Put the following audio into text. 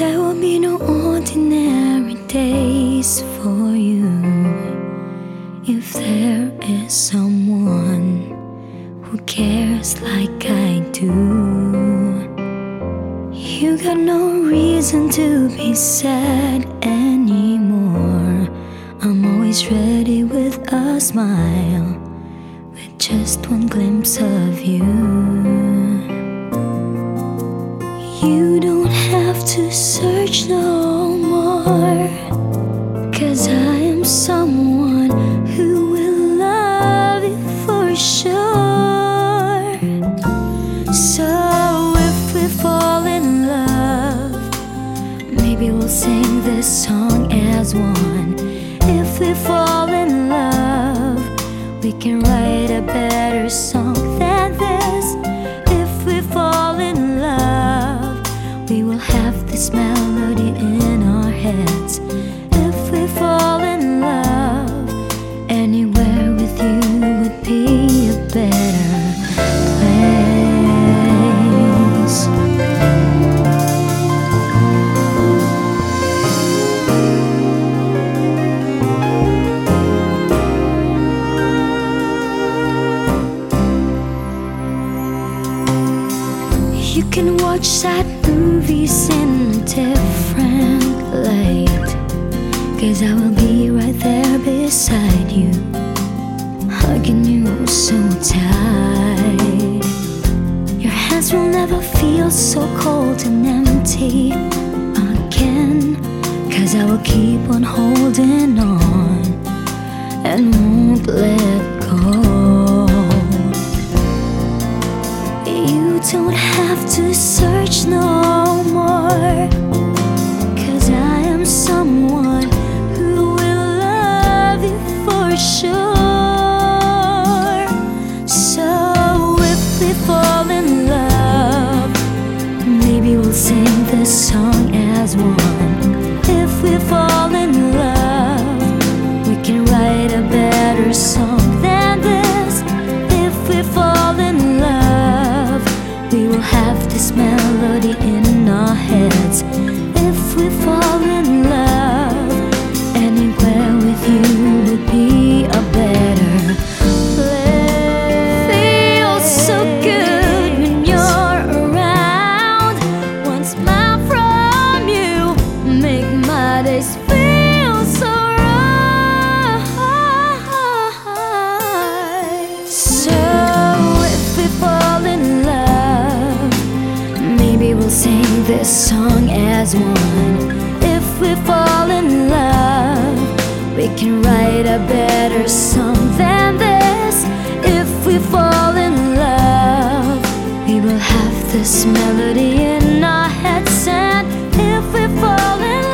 There will be no ordinary days for you if there is someone who cares like I do. You got no reason to be sad anymore. I'm always ready with a smile, with just one glimpse of you. To search no more. Cause I am someone who will love you for sure. So if we fall in love, maybe we'll sing this song as one. If we fall in love, we can write a better song You can watch sad movies in a different light. Cause I will be right there beside you, hugging you so tight. Your hands will never feel so cold and empty again. Cause I will keep on holding on and won't let go. Don't have to search no more. Cause I am someone who will love you for sure. So if we fall in love, maybe we'll sing this song as one. Have this melody in sing this song as one. If we fall in love, we can write a better song than this. If we fall in love, we will have this melody in our heads. And if we fall in love,